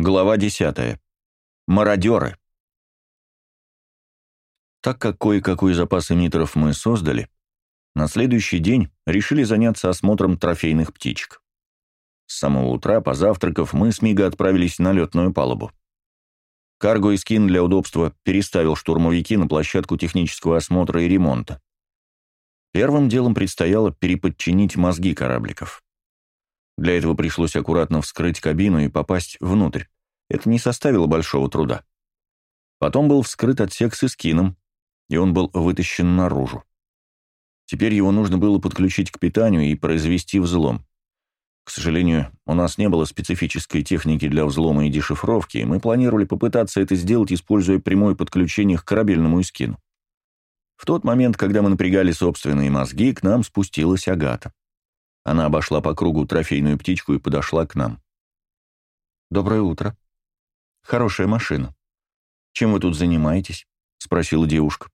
Глава 10. Мародеры. Так как кое-какой запас эмиттеров мы создали, на следующий день решили заняться осмотром трофейных птичек. С самого утра, позавтракав, мы с Мига отправились на летную палубу. Карго и скин для удобства переставил штурмовики на площадку технического осмотра и ремонта. Первым делом предстояло переподчинить мозги корабликов. Для этого пришлось аккуратно вскрыть кабину и попасть внутрь. Это не составило большого труда. Потом был вскрыт отсек с эскином, и он был вытащен наружу. Теперь его нужно было подключить к питанию и произвести взлом. К сожалению, у нас не было специфической техники для взлома и дешифровки, и мы планировали попытаться это сделать, используя прямое подключение к корабельному эскину. В тот момент, когда мы напрягали собственные мозги, к нам спустилась Агата. Она обошла по кругу трофейную птичку и подошла к нам. «Доброе утро. Хорошая машина. Чем вы тут занимаетесь?» — спросила девушка.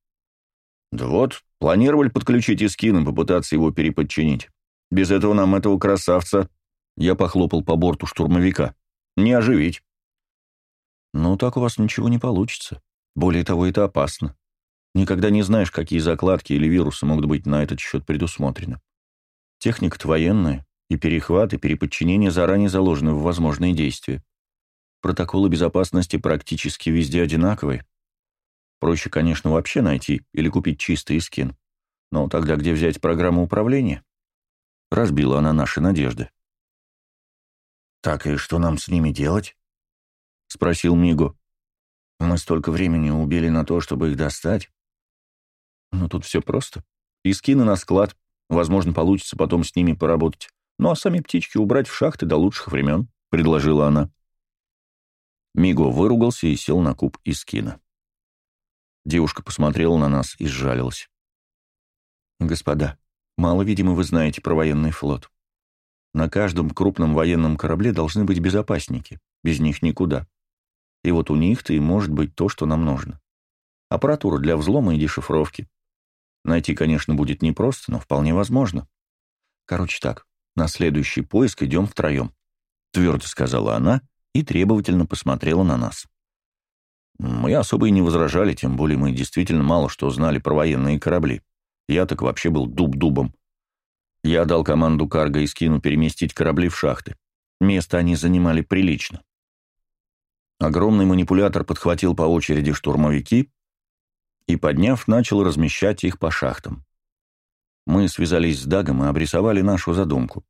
«Да вот, планировали подключить Искин и попытаться его переподчинить. Без этого нам этого красавца...» Я похлопал по борту штурмовика. «Не оживить». «Ну, так у вас ничего не получится. Более того, это опасно. Никогда не знаешь, какие закладки или вирусы могут быть на этот счет предусмотрены. Техника-то военная, и перехват, и переподчинение заранее заложены в возможные действия. Протоколы безопасности практически везде одинаковые. Проще, конечно, вообще найти или купить чистый скин. Но тогда где взять программу управления? Разбила она наши надежды. «Так и что нам с ними делать?» — спросил Миго. «Мы столько времени убили на то, чтобы их достать». «Ну, тут все просто. И скины на склад, Возможно, получится потом с ними поработать. Ну а сами птички убрать в шахты до лучших времен», — предложила она. Миго выругался и сел на куб из кино. Девушка посмотрела на нас и сжалилась. «Господа, мало, видимо, вы знаете про военный флот. На каждом крупном военном корабле должны быть безопасники. Без них никуда. И вот у них-то и может быть то, что нам нужно. Аппаратура для взлома и дешифровки. Найти, конечно, будет непросто, но вполне возможно. Короче так, на следующий поиск идем втроем. Твердо сказала она и требовательно посмотрела на нас. Мы особо и не возражали, тем более мы действительно мало что знали про военные корабли. Я так вообще был дуб-дубом. Я дал команду Карго и Скину переместить корабли в шахты. Место они занимали прилично. Огромный манипулятор подхватил по очереди штурмовики, и, подняв, начал размещать их по шахтам. Мы связались с Дагом и обрисовали нашу задумку.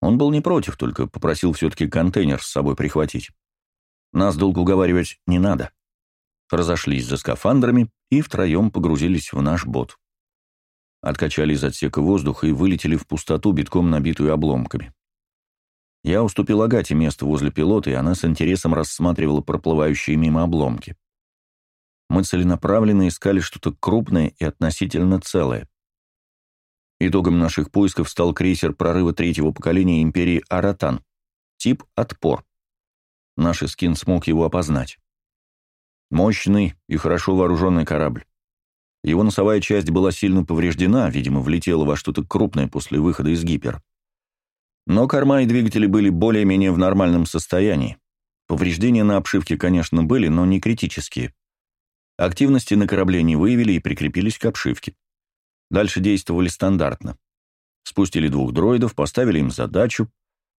Он был не против, только попросил все-таки контейнер с собой прихватить. Нас долго уговаривать не надо. Разошлись за скафандрами и втроем погрузились в наш бот. Откачали из отсека воздух и вылетели в пустоту, битком набитую обломками. Я уступил Агате место возле пилота, и она с интересом рассматривала проплывающие мимо обломки мы целенаправленно искали что-то крупное и относительно целое. Итогом наших поисков стал крейсер прорыва третьего поколения империи Аратан, тип «Отпор». Наш эскин смог его опознать. Мощный и хорошо вооруженный корабль. Его носовая часть была сильно повреждена, видимо, влетела во что-то крупное после выхода из гипер. Но корма и двигатели были более-менее в нормальном состоянии. Повреждения на обшивке, конечно, были, но не критические. Активности на корабле не выявили и прикрепились к обшивке. Дальше действовали стандартно. Спустили двух дроидов, поставили им задачу,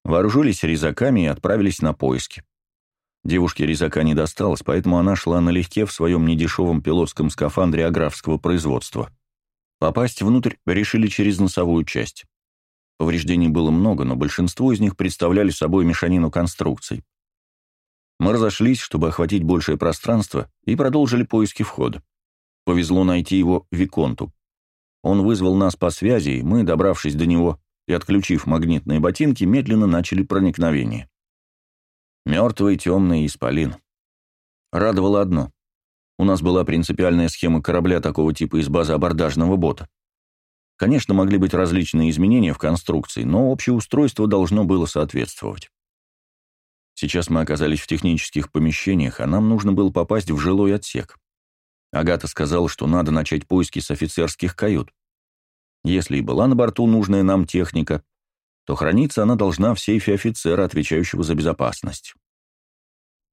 вооружились резаками и отправились на поиски. Девушке резака не досталось, поэтому она шла налегке в своем недешевом пилотском скафандре аграфского производства. Попасть внутрь решили через носовую часть. Повреждений было много, но большинство из них представляли собой мешанину конструкций. Мы разошлись, чтобы охватить большее пространство, и продолжили поиски входа. Повезло найти его Виконту. Он вызвал нас по связи, и мы, добравшись до него и отключив магнитные ботинки, медленно начали проникновение. Мертвый темный исполин. Радовало одно. У нас была принципиальная схема корабля такого типа из базы абордажного бота. Конечно, могли быть различные изменения в конструкции, но общее устройство должно было соответствовать. Сейчас мы оказались в технических помещениях, а нам нужно было попасть в жилой отсек. Агата сказала, что надо начать поиски с офицерских кают. Если и была на борту нужная нам техника, то храниться она должна в сейфе офицера, отвечающего за безопасность.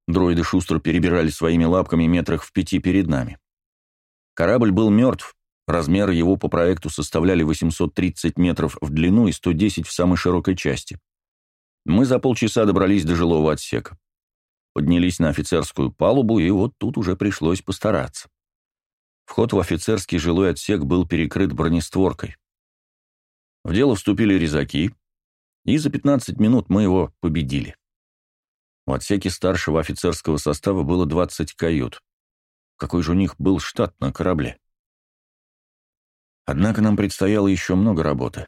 Дроиды шустро перебирали своими лапками метрах в пяти перед нами. Корабль был мертв, размеры его по проекту составляли 830 метров в длину и 110 в самой широкой части. Мы за полчаса добрались до жилого отсека. Поднялись на офицерскую палубу, и вот тут уже пришлось постараться. Вход в офицерский жилой отсек был перекрыт бронестворкой. В дело вступили резаки, и за 15 минут мы его победили. В отсеке старшего офицерского состава было 20 кают. Какой же у них был штат на корабле? Однако нам предстояло еще много работы.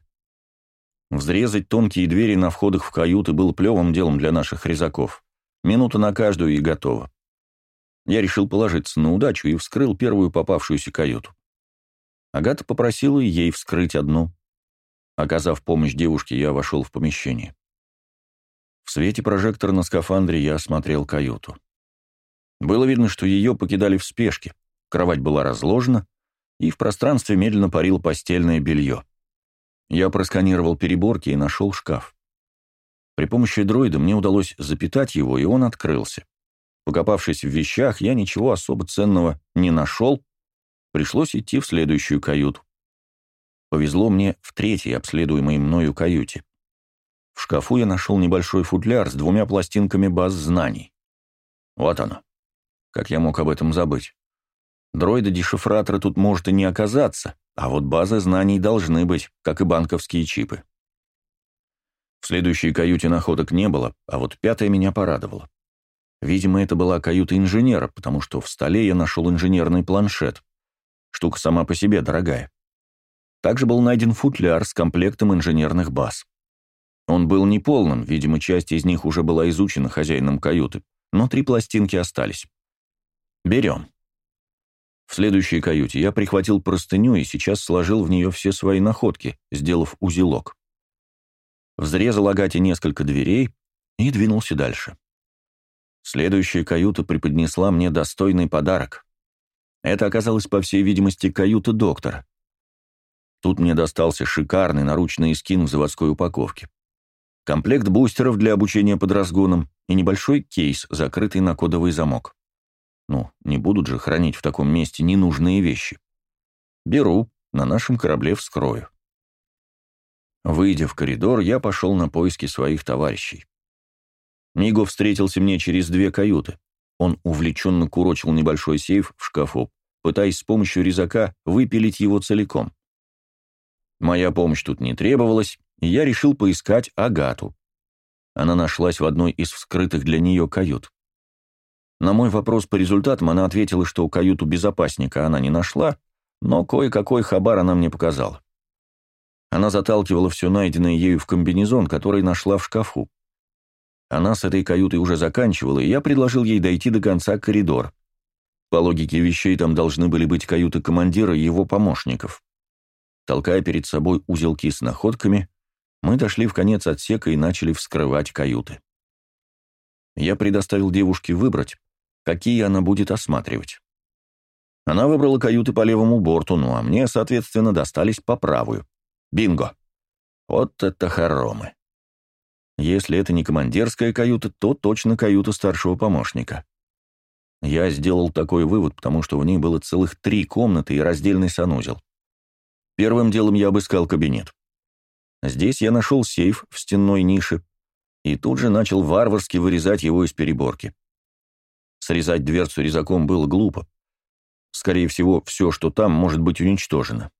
Взрезать тонкие двери на входах в каюты было плевым делом для наших резаков. Минута на каждую и готово. Я решил положиться на удачу и вскрыл первую попавшуюся каюту. Агата попросила ей вскрыть одну. Оказав помощь девушке, я вошел в помещение. В свете прожектора на скафандре я осмотрел каюту. Было видно, что ее покидали в спешке. Кровать была разложена, и в пространстве медленно парило постельное белье. Я просканировал переборки и нашел шкаф. При помощи дроида мне удалось запитать его, и он открылся. Покопавшись в вещах, я ничего особо ценного не нашел, пришлось идти в следующую каюту. Повезло мне в третьей обследуемой мною каюте. В шкафу я нашел небольшой футляр с двумя пластинками баз знаний. Вот оно. Как я мог об этом забыть? Дроида-дешифратора тут может и не оказаться, а вот базы знаний должны быть, как и банковские чипы. В следующей каюте находок не было, а вот пятая меня порадовала. Видимо, это была каюта инженера, потому что в столе я нашел инженерный планшет. Штука сама по себе дорогая. Также был найден футляр с комплектом инженерных баз. Он был неполным, видимо, часть из них уже была изучена хозяином каюты, но три пластинки остались. Берем. В следующей каюте я прихватил простыню и сейчас сложил в нее все свои находки, сделав узелок. Взрезал Агате несколько дверей и двинулся дальше. Следующая каюта преподнесла мне достойный подарок. Это оказалось, по всей видимости, каюта доктора. Тут мне достался шикарный наручный скин в заводской упаковке комплект бустеров для обучения под разгоном и небольшой кейс, закрытый на кодовый замок. Ну, не будут же хранить в таком месте ненужные вещи. Беру, на нашем корабле вскрою. Выйдя в коридор, я пошел на поиски своих товарищей. Миго встретился мне через две каюты. Он увлеченно курочил небольшой сейф в шкафу, пытаясь с помощью резака выпилить его целиком. Моя помощь тут не требовалась, и я решил поискать Агату. Она нашлась в одной из вскрытых для нее кают. На мой вопрос по результатам она ответила, что каюту безопасника она не нашла, но кое-какой хабар она мне показала. Она заталкивала все найденное ею в комбинезон, который нашла в шкафу. Она с этой каютой уже заканчивала, и я предложил ей дойти до конца коридора. По логике вещей там должны были быть каюты командира и его помощников. Толкая перед собой узелки с находками, мы дошли в конец отсека и начали вскрывать каюты. Я предоставил девушке выбрать, какие она будет осматривать. Она выбрала каюты по левому борту, ну а мне, соответственно, достались по правую. Бинго! Вот это хоромы! Если это не командирская каюта, то точно каюта старшего помощника. Я сделал такой вывод, потому что в ней было целых три комнаты и раздельный санузел. Первым делом я обыскал кабинет. Здесь я нашел сейф в стенной нише и тут же начал варварски вырезать его из переборки. Срезать дверцу резаком было глупо. Скорее всего, все, что там, может быть уничтожено.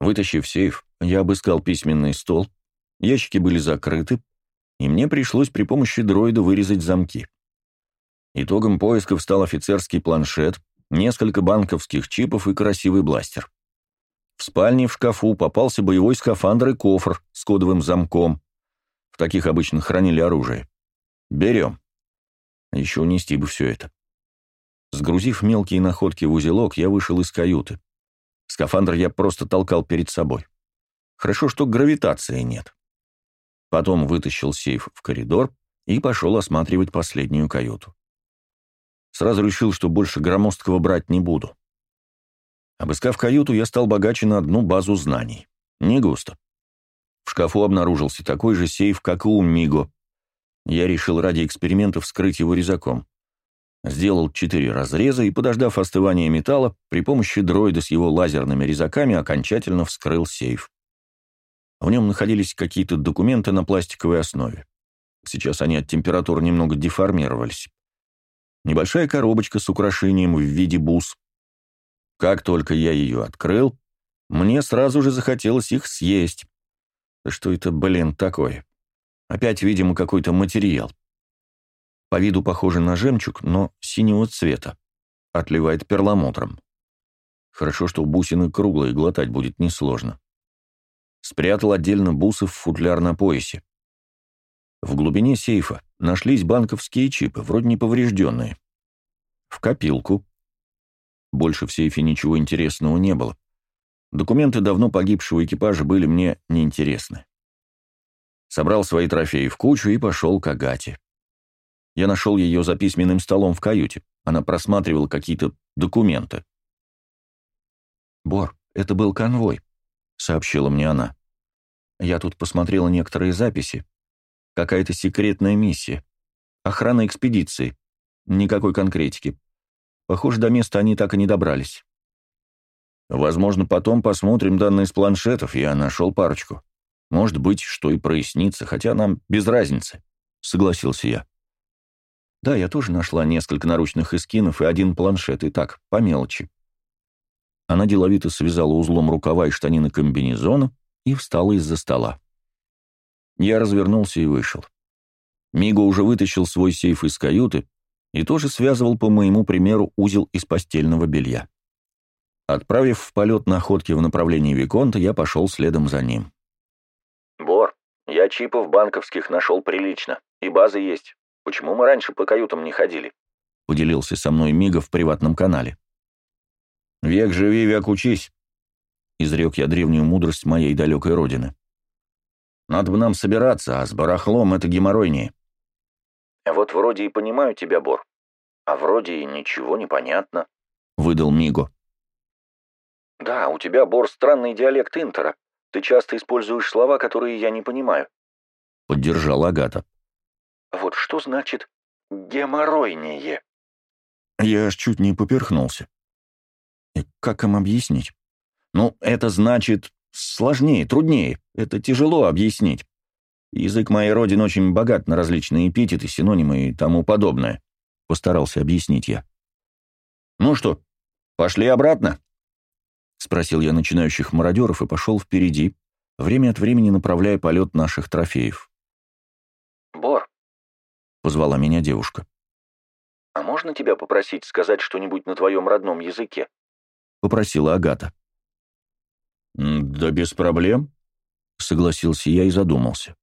Вытащив сейф, я обыскал письменный стол, ящики были закрыты, и мне пришлось при помощи дроида вырезать замки. Итогом поисков стал офицерский планшет, несколько банковских чипов и красивый бластер. В спальне в шкафу попался боевой скафандр и кофр с кодовым замком. В таких обычно хранили оружие. Берем. Еще унести бы все это. Сгрузив мелкие находки в узелок, я вышел из каюты. Скафандр я просто толкал перед собой. Хорошо, что гравитации нет. Потом вытащил сейф в коридор и пошел осматривать последнюю каюту. Сразу решил, что больше громоздкого брать не буду. Обыскав каюту, я стал богаче на одну базу знаний. Не густо. В шкафу обнаружился такой же сейф, как и у Миго. Я решил ради эксперимента вскрыть его резаком. Сделал четыре разреза и, подождав остывания металла, при помощи дроида с его лазерными резаками окончательно вскрыл сейф. В нем находились какие-то документы на пластиковой основе. Сейчас они от температуры немного деформировались. Небольшая коробочка с украшением в виде бус. Как только я ее открыл, мне сразу же захотелось их съесть. Что это, блин, такое? Опять, видимо, какой-то материал. По виду похоже на жемчуг, но синего цвета. Отливает перламутром. Хорошо, что бусины круглые, глотать будет несложно. Спрятал отдельно бусы в футляр на поясе. В глубине сейфа нашлись банковские чипы, вроде неповрежденные. В копилку. Больше в сейфе ничего интересного не было. Документы давно погибшего экипажа были мне неинтересны. Собрал свои трофеи в кучу и пошел к Агате. Я нашел ее за письменным столом в каюте. Она просматривала какие-то документы. «Бор, это был конвой», — сообщила мне она. «Я тут посмотрела некоторые записи. Какая-то секретная миссия. Охрана экспедиции. Никакой конкретики. Похоже, до места они так и не добрались». «Возможно, потом посмотрим данные с планшетов. Я нашел парочку. Может быть, что и прояснится, хотя нам без разницы», — согласился я. Да, я тоже нашла несколько наручных эскинов и один планшет, и так, по мелочи. Она деловито связала узлом рукава и штанины комбинезона и встала из-за стола. Я развернулся и вышел. Миго уже вытащил свой сейф из каюты и тоже связывал, по моему примеру, узел из постельного белья. Отправив в полет находки в направлении Виконта, я пошел следом за ним. «Бор, я чипов банковских нашел прилично, и базы есть. Почему мы раньше по каютам не ходили?» — поделился со мной Мига в приватном канале. «Век живи, век учись», — изрек я древнюю мудрость моей далекой родины. «Надо бы нам собираться, а с барахлом это геморройнее». «Вот вроде и понимаю тебя, Бор, а вроде и ничего не понятно», — выдал Миго. «Да, у тебя, Бор, странный диалект Интера. Ты часто используешь слова, которые я не понимаю», — поддержал Агата. Вот что значит геморройнее? Я аж чуть не поперхнулся. И как им объяснить? Ну, это значит сложнее, труднее. Это тяжело объяснить. Язык моей родины очень богат на различные эпитеты, синонимы и тому подобное. Постарался объяснить я. «Ну что, пошли обратно?» Спросил я начинающих мародеров и пошел впереди, время от времени направляя полет наших трофеев. «Бор, позвала меня девушка. «А можно тебя попросить сказать что-нибудь на твоем родном языке?» — попросила Агата. «Да без проблем», — согласился я и задумался.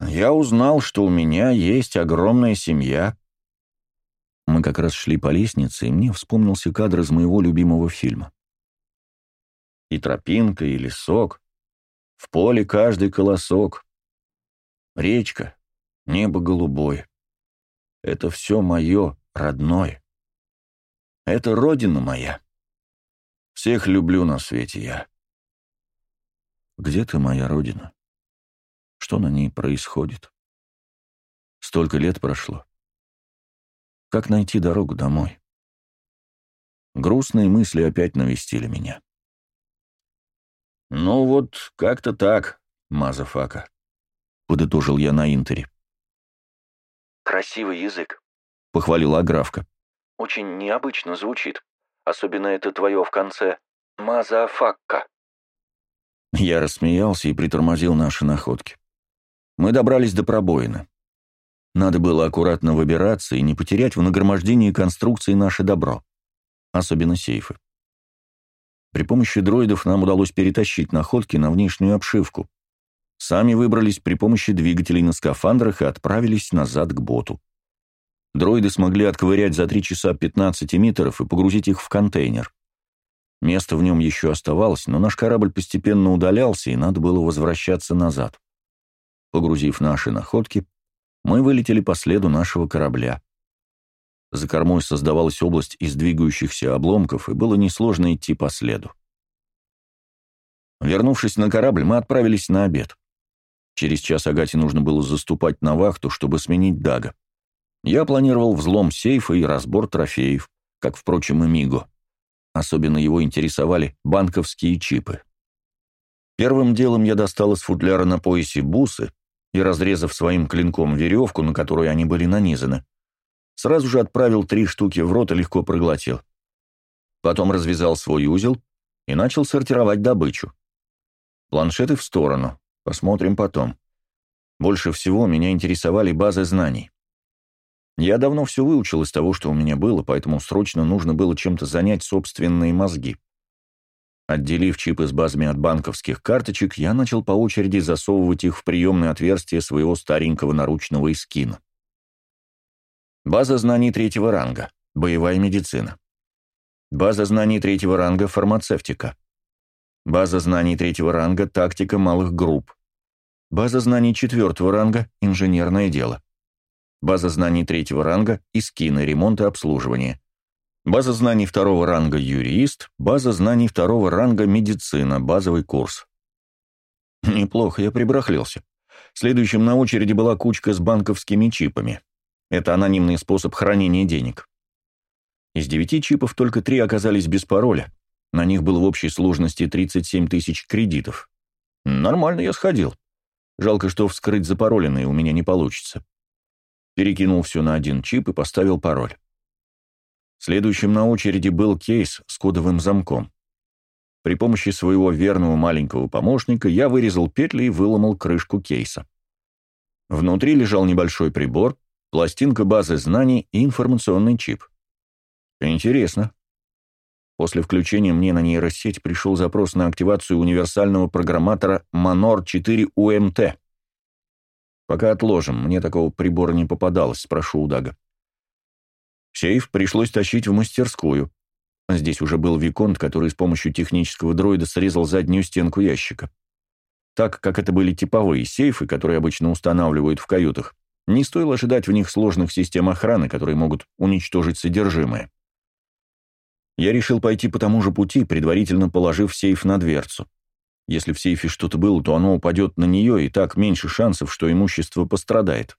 «Я узнал, что у меня есть огромная семья». Мы как раз шли по лестнице, и мне вспомнился кадр из моего любимого фильма. И тропинка, и лесок, в поле каждый колосок, речка, Небо голубое. Это все мое, родное. Это родина моя. Всех люблю на свете я. Где ты, моя родина? Что на ней происходит? Столько лет прошло. Как найти дорогу домой? Грустные мысли опять навестили меня. «Ну вот, как-то так, motherfucker», — подытожил я на Интере. «Красивый язык», — похвалила Аграфка. «Очень необычно звучит. Особенно это твое в конце «motherfucker». Я рассмеялся и притормозил наши находки. Мы добрались до пробоины. Надо было аккуратно выбираться и не потерять в нагромождении конструкции наше добро, особенно сейфы. При помощи дроидов нам удалось перетащить находки на внешнюю обшивку, Сами выбрались при помощи двигателей на скафандрах и отправились назад к боту. Дроиды смогли отковырять за 3 часа 15 эмиттеров и погрузить их в контейнер. Место в нем еще оставалось, но наш корабль постепенно удалялся, и надо было возвращаться назад. Погрузив наши находки, мы вылетели по следу нашего корабля. За кормой создавалась область из двигающихся обломков, и было несложно идти по следу. Вернувшись на корабль, мы отправились на обед. Через час Агате нужно было заступать на вахту, чтобы сменить Дага. Я планировал взлом сейфа и разбор трофеев, как, впрочем, и Миго. Особенно его интересовали банковские чипы. Первым делом я достал из футляра на поясе бусы и, разрезав своим клинком веревку, на которую они были нанизаны, сразу же отправил три штуки в рот и легко проглотил. Потом развязал свой узел и начал сортировать добычу. Планшеты в сторону, посмотрим потом. Больше всего меня интересовали базы знаний. Я давно все выучил из того, что у меня было, поэтому срочно нужно было чем-то занять собственные мозги. Отделив чипы с базами от банковских карточек, я начал по очереди засовывать их в приемное отверстие своего старенького наручного эскина. База знаний третьего ранга. Боевая медицина. База знаний третьего ранга фармацевтика. База знаний третьего ранга тактика малых групп. База знаний четвертого ранга инженерное дело. База знаний третьего ранга искины, ремонт и обслуживание. База знаний второго ранга юрист, база знаний второго ранга медицина, базовый курс. Неплохо я прибрахлился. Следующим на очереди была кучка с банковскими чипами. Это анонимный способ хранения денег. Из девяти чипов только три оказались без пароля. На них было в общей сложности 37 тысяч кредитов. Нормально я сходил. Жалко, что вскрыть запароленные у меня не получится. Перекинул все на один чип и поставил пароль. Следующим на очереди был кейс с кодовым замком. При помощи своего верного маленького помощника я вырезал петли и выломал крышку кейса. Внутри лежал небольшой прибор, пластинка базы знаний и информационный чип. Интересно. После включения мне на нейросеть пришел запрос на активацию универсального программатора Manor 4 UMT. Пока отложим, мне такого прибора не попадалось, спрошу у Дага. Сейф пришлось тащить в мастерскую. Здесь уже был Виконт, который с помощью технического дроида срезал заднюю стенку ящика. Так как это были типовые сейфы, которые обычно устанавливают в каютах, не стоило ожидать в них сложных систем охраны, которые могут уничтожить содержимое. Я решил пойти по тому же пути, предварительно положив сейф на дверцу. Если в сейфе что-то было, то оно упадет на нее, и так меньше шансов, что имущество пострадает.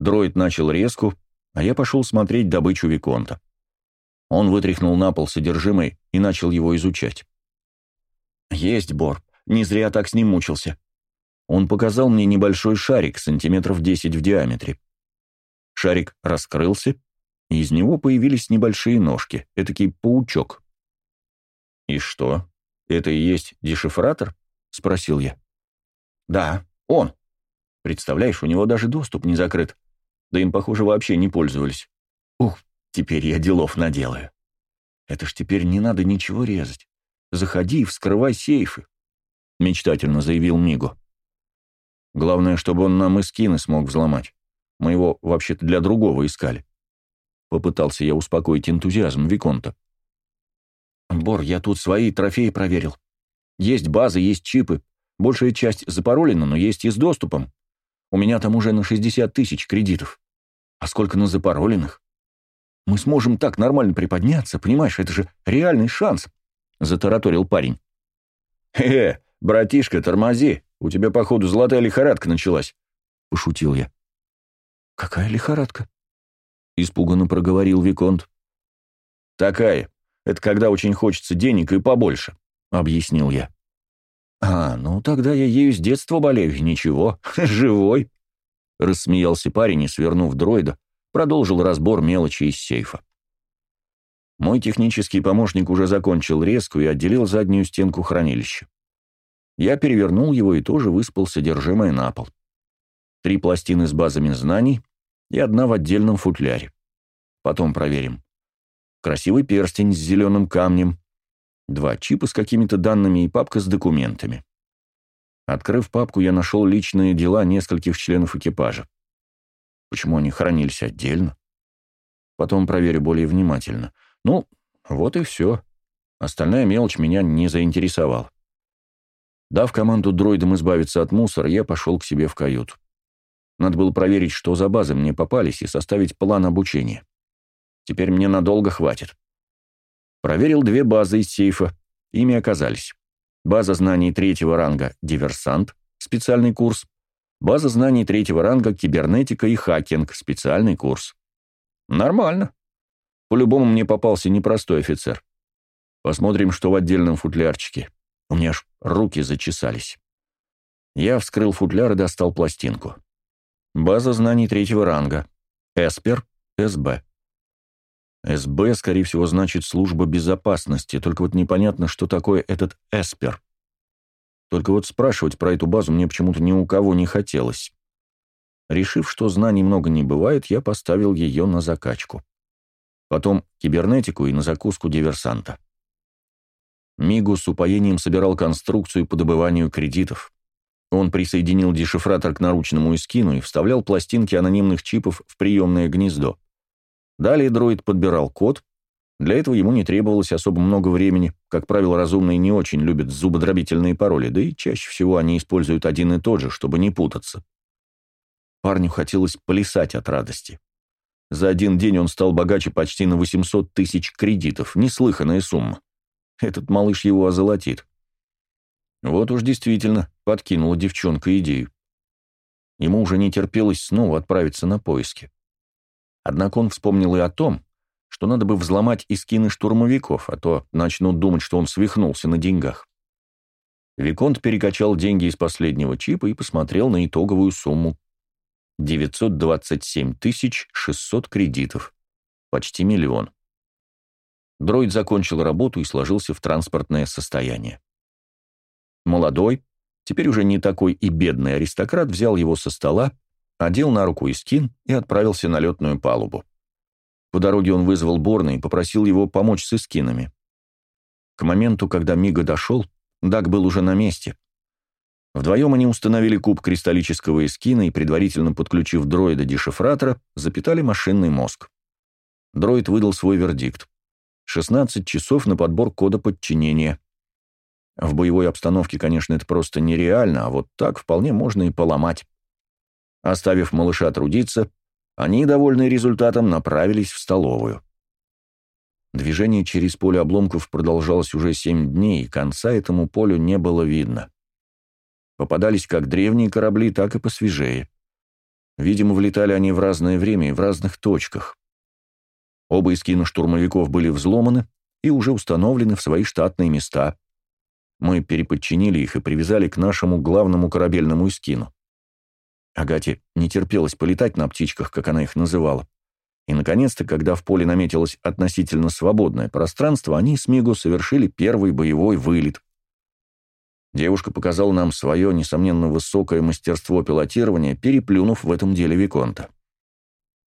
Дроид начал резку, а я пошел смотреть добычу Виконта. Он вытряхнул на пол содержимое и начал его изучать. «Есть, Бор, не зря так с ним мучился». Он показал мне небольшой шарик, сантиметров 10 в диаметре. Шарик раскрылся, и из него появились небольшие ножки, этакий паучок. «И что, это и есть дешифратор?» — спросил я. «Да, он. Представляешь, у него даже доступ не закрыт да им, похоже, вообще не пользовались. Ух, теперь я делов наделаю. Это ж теперь не надо ничего резать. Заходи и вскрывай сейфы, — мечтательно заявил Мигу. Главное, чтобы он нам и скины смог взломать. Мы его вообще-то для другого искали. Попытался я успокоить энтузиазм Виконта. «Бор, я тут свои трофеи проверил. Есть базы, есть чипы. Большая часть запаролена, но есть и с доступом. У меня там уже на 60 тысяч кредитов. А сколько на запароленных? Мы сможем так нормально приподняться, понимаешь, это же реальный шанс, — затараторил парень. «Хе-хе, братишка, тормози, у тебя, походу, золотая лихорадка началась», — пошутил я. «Какая лихорадка?» — испуганно проговорил Виконт. «Такая. Это когда очень хочется денег и побольше», — объяснил я. «А, ну тогда я ею с детства болею, ничего, живой», — рассмеялся парень и, свернув дроида, продолжил разбор мелочи из сейфа. Мой технический помощник уже закончил резку и отделил заднюю стенку хранилища. Я перевернул его и тоже выспал содержимое на пол. Три пластины с базами знаний и одна в отдельном футляре. Потом проверим. Красивый перстень с зеленым камнем, Два чипа с какими-то данными и папка с документами. Открыв папку, я нашел личные дела нескольких членов экипажа. Почему они хранились отдельно? Потом проверю более внимательно. Ну, вот и все. Остальная мелочь меня не заинтересовала. Дав команду дроидам избавиться от мусора, я пошел к себе в каюту. Надо было проверить, что за базы мне попались, и составить план обучения. Теперь мне надолго хватит. Проверил две базы из сейфа. Ими оказались. База знаний третьего ранга «Диверсант», специальный курс, база знаний третьего ранга кибернетика и хакинг, специальный курс. Нормально. По-любому мне попался непростой офицер. Посмотрим, что в отдельном футлярчике. У меня аж руки зачесались. Я вскрыл футляр и достал пластинку. База знаний третьего ранга. Эспер, СБ. СБ, скорее всего, значит служба безопасности, только вот непонятно, что такое этот Эспер. Только вот спрашивать про эту базу мне почему-то ни у кого не хотелось. Решив, что знаний много не бывает, я поставил ее на закачку. Потом кибернетику и на закуску диверсанта. Мигу с упоением собирал конструкцию по добыванию кредитов. Он присоединил дешифратор к наручному эскину и вставлял пластинки анонимных чипов в приемное гнездо. Далее дроид подбирал код. Для этого ему не требовалось особо много времени. Как правило, разумные не очень любят зубодробительные пароли, да и чаще всего они используют один и тот же, чтобы не путаться. Парню хотелось плясать от радости. За один день он стал богаче почти на 800 тысяч кредитов. Неслыханная сумма. Этот малыш его озолотит. Вот уж действительно подкинула девчонка идею. Ему уже не терпелось снова отправиться на поиски. Однако он вспомнил и о том, что надо бы взломать искины штурмовиков, а то начнут думать, что он свихнулся на деньгах. Виконт перекачал деньги из последнего чипа и посмотрел на итоговую сумму. 927 600 кредитов. Почти миллион. Дроид закончил работу и сложился в транспортное состояние. Молодой, теперь уже не такой и бедный аристократ взял его со стола одел на руку Искин и отправился на летную палубу. По дороге он вызвал Борна и попросил его помочь с Искинами. К моменту, когда Мига дошел, Даг был уже на месте. Вдвоем они установили куб кристаллического эскина и, предварительно подключив дроида-дешифратора, запитали машинный мозг. Дроид выдал свой вердикт. 16 часов на подбор кода подчинения. В боевой обстановке, конечно, это просто нереально, а вот так вполне можно и поломать. Оставив малыша трудиться, они, довольные результатом, направились в столовую. Движение через поле обломков продолжалось уже семь дней, и конца этому полю не было видно. Попадались как древние корабли, так и посвежее. Видимо, влетали они в разное время и в разных точках. Оба эскина штурмовиков были взломаны и уже установлены в свои штатные места. Мы переподчинили их и привязали к нашему главному корабельному эскину. Агате не терпелось полетать на птичках, как она их называла. И, наконец-то, когда в поле наметилось относительно свободное пространство, они с Мигу совершили первый боевой вылет. Девушка показала нам свое, несомненно, высокое мастерство пилотирования, переплюнув в этом деле Виконта.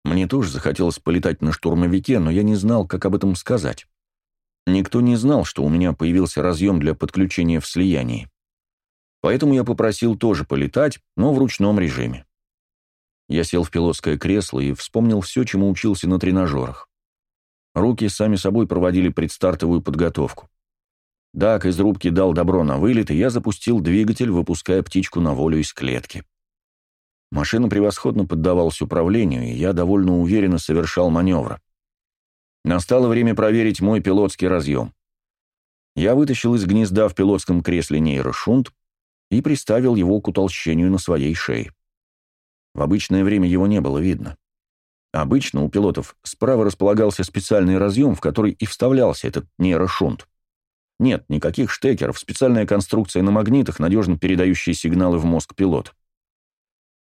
Мне тоже захотелось полетать на штурмовике, но я не знал, как об этом сказать. Никто не знал, что у меня появился разъем для подключения в слиянии. Поэтому я попросил тоже полетать, но в ручном режиме. Я сел в пилотское кресло и вспомнил все, чему учился на тренажерах. Руки сами собой проводили предстартовую подготовку. Дак из рубки дал добро на вылет, и я запустил двигатель, выпуская птичку на волю из клетки. Машина превосходно поддавалась управлению, и я довольно уверенно совершал маневры. Настало время проверить мой пилотский разъем. Я вытащил из гнезда в пилотском кресле нейрошунт, и приставил его к утолщению на своей шее. В обычное время его не было видно. Обычно у пилотов справа располагался специальный разъем, в который и вставлялся этот нейрошунт. Нет никаких штекеров, специальная конструкция на магнитах, надежно передающая сигналы в мозг пилот.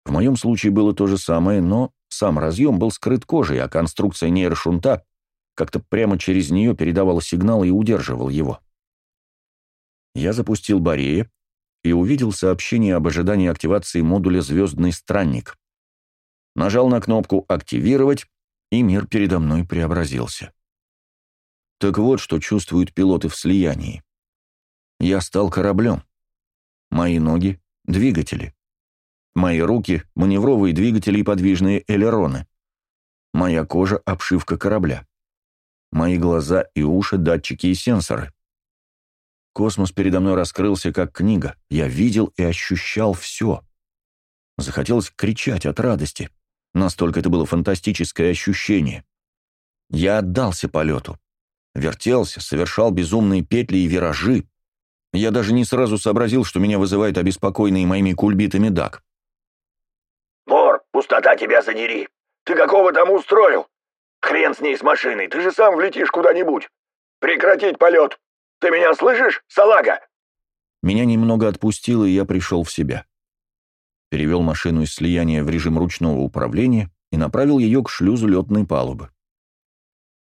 В моем случае было то же самое, но сам разъем был скрыт кожей, а конструкция нейрошунта как-то прямо через нее передавала сигнал и удерживал его. Я запустил Борея, и увидел сообщение об ожидании активации модуля «Звездный странник». Нажал на кнопку «Активировать», и мир передо мной преобразился. Так вот, что чувствуют пилоты в слиянии. Я стал кораблем. Мои ноги — двигатели. Мои руки — маневровые двигатели и подвижные элероны. Моя кожа — обшивка корабля. Мои глаза и уши — датчики и сенсоры. Космос передо мной раскрылся как книга. Я видел и ощущал все. Захотелось кричать от радости. Настолько это было фантастическое ощущение. Я отдался полету. Вертелся, совершал безумные петли и виражи. Я даже не сразу сообразил, что меня вызывает обеспокоенный моими кульбитами Дак. «Бор, пустота тебя задери! Ты какого там устроил? Хрен с ней с машиной, ты же сам влетишь куда-нибудь! Прекратить полет! Ты меня слышишь, салага?» Меня немного отпустило, и я пришел в себя. Перевел машину из слияния в режим ручного управления и направил ее к шлюзу летной палубы.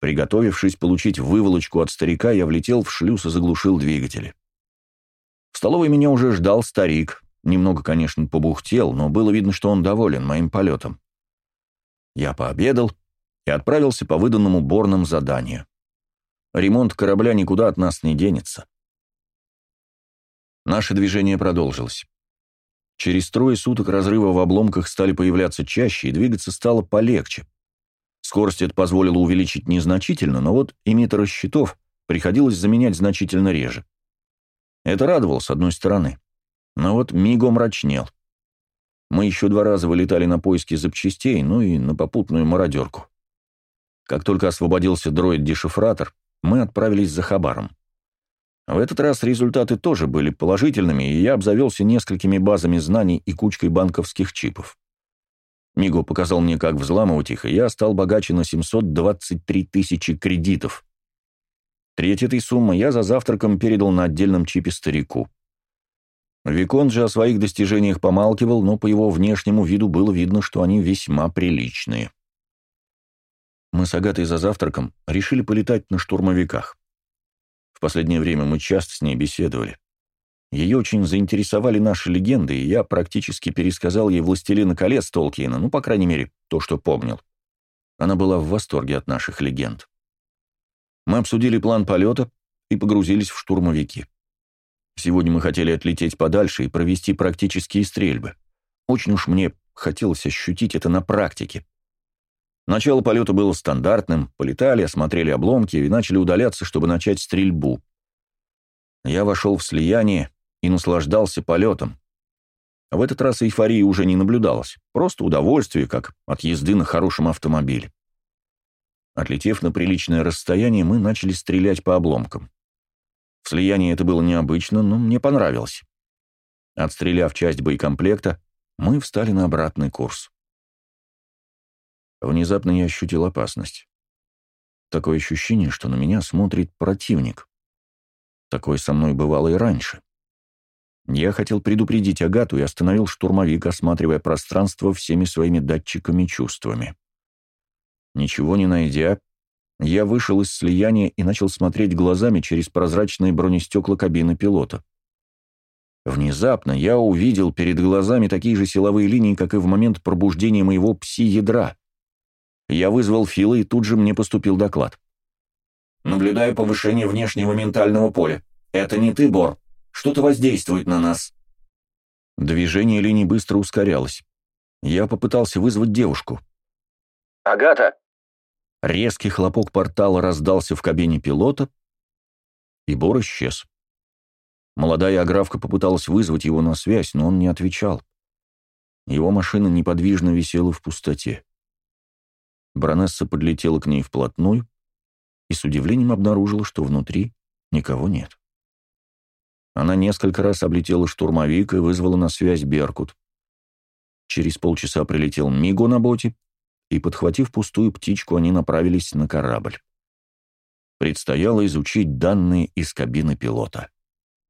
Приготовившись получить выволочку от старика, я влетел в шлюз и заглушил двигатели. В столовой меня уже ждал старик. Немного, конечно, побухтел, но было видно, что он доволен моим полетом. Я пообедал и отправился по выданному Борном заданию. Ремонт корабля никуда от нас не денется. Наше движение продолжилось. Через трое суток разрывы в обломках стали появляться чаще, и двигаться стало полегче. Скорость это позволило увеличить незначительно, но вот эмиттеры щитов приходилось заменять значительно реже. Это радовало, с одной стороны. Но вот Миго мрачнел. Мы еще два раза вылетали на поиски запчастей, ну и на попутную мародерку. Как только освободился дроид-дешифратор, мы отправились за Хабаром. В этот раз результаты тоже были положительными, и я обзавелся несколькими базами знаний и кучкой банковских чипов. Миго показал мне, как взламывать их, и я стал богаче на 723 тысячи кредитов. Треть этой суммы я за завтраком передал на отдельном чипе старику. Викон же о своих достижениях помалкивал, но по его внешнему виду было видно, что они весьма приличные. Мы с Агатой за завтраком решили полетать на штурмовиках. В последнее время мы часто с ней беседовали. Ее очень заинтересовали наши легенды, и я практически пересказал ей «Властелина колец» Толкиена, ну, по крайней мере, то, что помнил. Она была в восторге от наших легенд. Мы обсудили план полета и погрузились в штурмовики. Сегодня мы хотели отлететь подальше и провести практические стрельбы. Очень уж мне хотелось ощутить это на практике. Начало полета было стандартным, полетали, осмотрели обломки и начали удаляться, чтобы начать стрельбу. Я вошел в слияние и наслаждался полетом. В этот раз эйфории уже не наблюдалось, просто удовольствие, как от езды на хорошем автомобиле. Отлетев на приличное расстояние, мы начали стрелять по обломкам. В слиянии это было необычно, но мне понравилось. Отстреляв часть боекомплекта, мы встали на обратный курс. Внезапно я ощутил опасность. Такое ощущение, что на меня смотрит противник. Такое со мной бывало и раньше. Я хотел предупредить Агату и остановил штурмовик, осматривая пространство всеми своими датчиками чувствами. Ничего не найдя, я вышел из слияния и начал смотреть глазами через прозрачные бронестекла кабины пилота. Внезапно я увидел перед глазами такие же силовые линии, как и в момент пробуждения моего пси-ядра. Я вызвал Фила, и тут же мне поступил доклад. «Наблюдаю повышение внешнего ментального поля. Это не ты, Бор. Что-то воздействует на нас». Движение линий быстро ускорялось. Я попытался вызвать девушку. «Агата!» Резкий хлопок портала раздался в кабине пилота, и Бор исчез. Молодая аграфка попыталась вызвать его на связь, но он не отвечал. Его машина неподвижно висела в пустоте. Баронесса подлетела к ней вплотную и с удивлением обнаружила, что внутри никого нет. Она несколько раз облетела штурмовик и вызвала на связь «Беркут». Через полчаса прилетел Миго на боте и, подхватив пустую птичку, они направились на корабль. Предстояло изучить данные из кабины пилота.